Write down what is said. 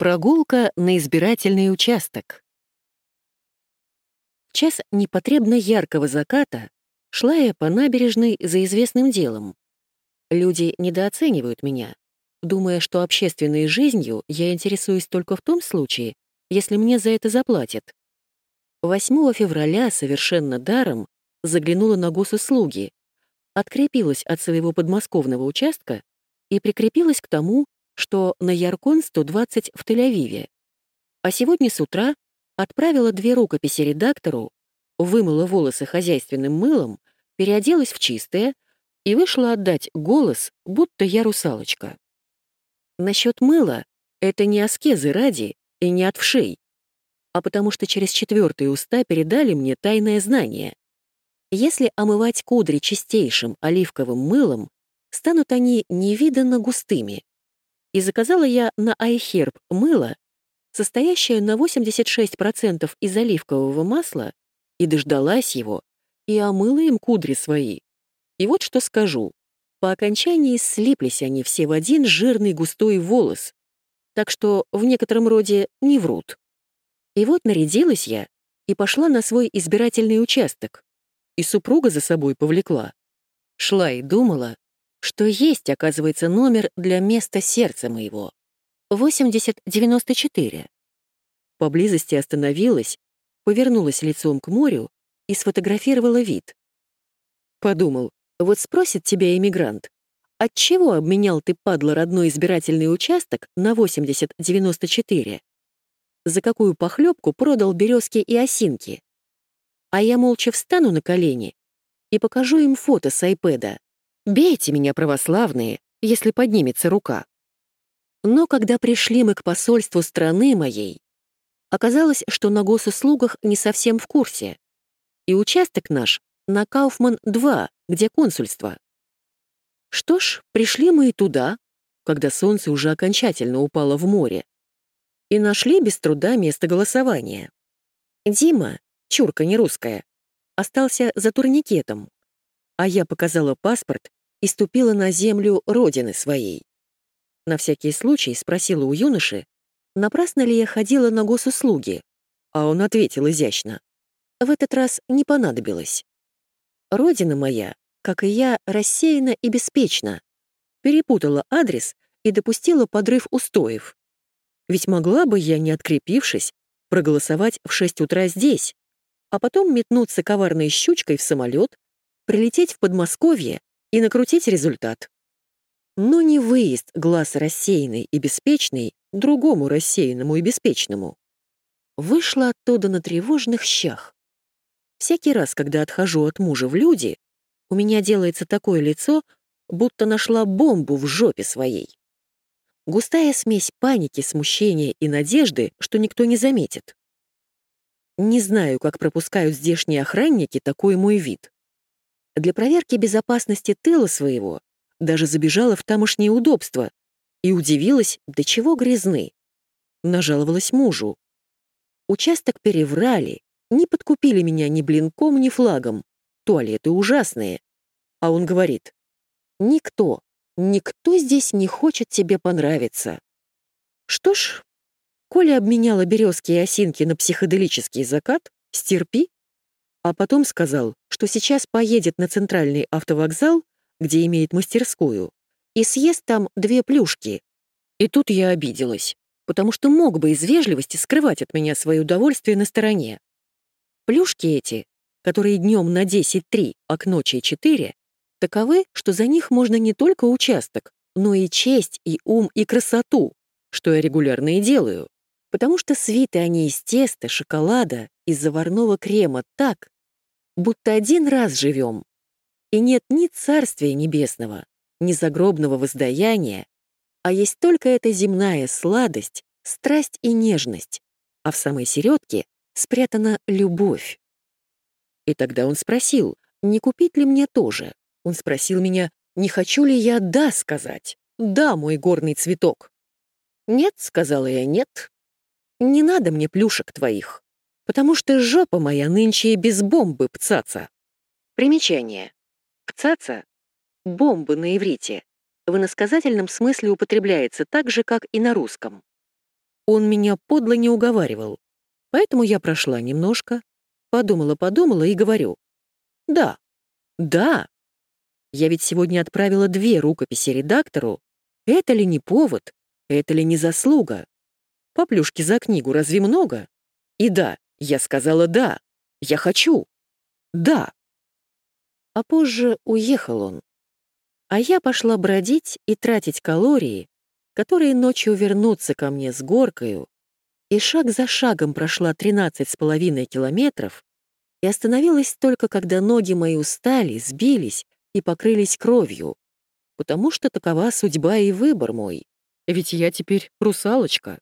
Прогулка на избирательный участок. Час непотребно яркого заката шла я по набережной за известным делом. Люди недооценивают меня, думая, что общественной жизнью я интересуюсь только в том случае, если мне за это заплатят. 8 февраля совершенно даром заглянула на госуслуги, открепилась от своего подмосковного участка и прикрепилась к тому, что на Яркон 120 в Тель-Авиве. А сегодня с утра отправила две рукописи редактору, вымыла волосы хозяйственным мылом, переоделась в чистое и вышла отдать голос, будто я русалочка. Насчет мыла — это не аскезы ради и не от вшей, а потому что через четвертые уста передали мне тайное знание. Если омывать кудри чистейшим оливковым мылом, станут они невиданно густыми, и заказала я на iHerb мыло, состоящее на 86% из оливкового масла, и дождалась его, и омыла им кудри свои. И вот что скажу. По окончании слиплись они все в один жирный густой волос, так что в некотором роде не врут. И вот нарядилась я и пошла на свой избирательный участок, и супруга за собой повлекла. Шла и думала, что есть, оказывается, номер для места сердца моего. 8094. Поблизости остановилась, повернулась лицом к морю и сфотографировала вид. Подумал, вот спросит тебя иммигрант, отчего обменял ты, падла, родной избирательный участок на 8094? За какую похлебку продал березки и осинки? А я молча встану на колени и покажу им фото с айпэда. Бейте меня, православные, если поднимется рука. Но когда пришли мы к посольству страны моей, оказалось, что на госуслугах не совсем в курсе. И участок наш на Кауфман-2, где консульство. Что ж, пришли мы и туда, когда солнце уже окончательно упало в море, и нашли без труда место голосования. Дима, чурка не русская, остался за турникетом, а я показала паспорт и ступила на землю родины своей. На всякий случай спросила у юноши, напрасно ли я ходила на госуслуги, а он ответил изящно. В этот раз не понадобилось. Родина моя, как и я, рассеяна и беспечна. Перепутала адрес и допустила подрыв устоев. Ведь могла бы я, не открепившись, проголосовать в 6 утра здесь, а потом метнуться коварной щучкой в самолет прилететь в Подмосковье и накрутить результат. Но не выезд глаз рассеянный и беспечный другому рассеянному и беспечному. Вышла оттуда на тревожных щах. Всякий раз, когда отхожу от мужа в люди, у меня делается такое лицо, будто нашла бомбу в жопе своей. Густая смесь паники, смущения и надежды, что никто не заметит. Не знаю, как пропускают здешние охранники такой мой вид. Для проверки безопасности тыла своего даже забежала в тамошнее удобство и удивилась, до чего грязны. Нажаловалась мужу. Участок переврали, не подкупили меня ни блинком, ни флагом. Туалеты ужасные. А он говорит, никто, никто здесь не хочет тебе понравиться. Что ж, Коля обменяла березки и осинки на психоделический закат, стерпи а потом сказал, что сейчас поедет на центральный автовокзал, где имеет мастерскую, и съест там две плюшки. И тут я обиделась, потому что мог бы из вежливости скрывать от меня свое удовольствие на стороне. Плюшки эти, которые днем на 10-3, а к ночи 4, таковы, что за них можно не только участок, но и честь, и ум, и красоту, что я регулярно и делаю потому что свиты они из теста, шоколада, из заварного крема так, будто один раз живем. И нет ни царствия небесного, ни загробного воздаяния, а есть только эта земная сладость, страсть и нежность, а в самой середке спрятана любовь. И тогда он спросил, не купить ли мне тоже. Он спросил меня, не хочу ли я «да» сказать. «Да, мой горный цветок». «Нет», — сказала я, «нет». Не надо мне плюшек твоих, потому что жопа моя нынче без бомбы пцаца. Примечание. Пцаца — бомбы на иврите. В иносказательном смысле употребляется так же, как и на русском. Он меня подло не уговаривал. Поэтому я прошла немножко, подумала-подумала и говорю. Да, да. Я ведь сегодня отправила две рукописи редактору. Это ли не повод? Это ли не заслуга? Поплюшки за книгу разве много? И да, я сказала да. Я хочу. Да. А позже уехал он. А я пошла бродить и тратить калории, которые ночью вернутся ко мне с горкою, и шаг за шагом прошла 13 с половиной километров и остановилась только, когда ноги мои устали, сбились и покрылись кровью, потому что такова судьба и выбор мой, ведь я теперь русалочка.